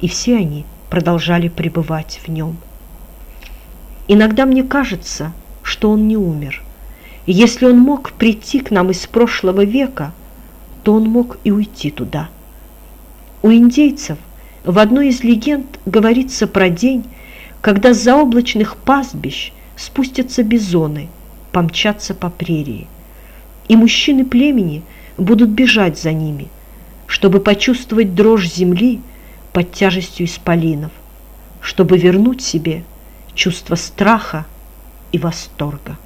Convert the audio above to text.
и все они продолжали пребывать в нем. Иногда мне кажется, что он не умер. И если он мог прийти к нам из прошлого века, то он мог и уйти туда. У индейцев в одной из легенд говорится про день, когда с заоблачных пастбищ спустятся бизоны, помчатся по прерии, и мужчины племени будут бежать за ними, чтобы почувствовать дрожь земли под тяжестью исполинов, чтобы вернуть себе чувство страха и восторга.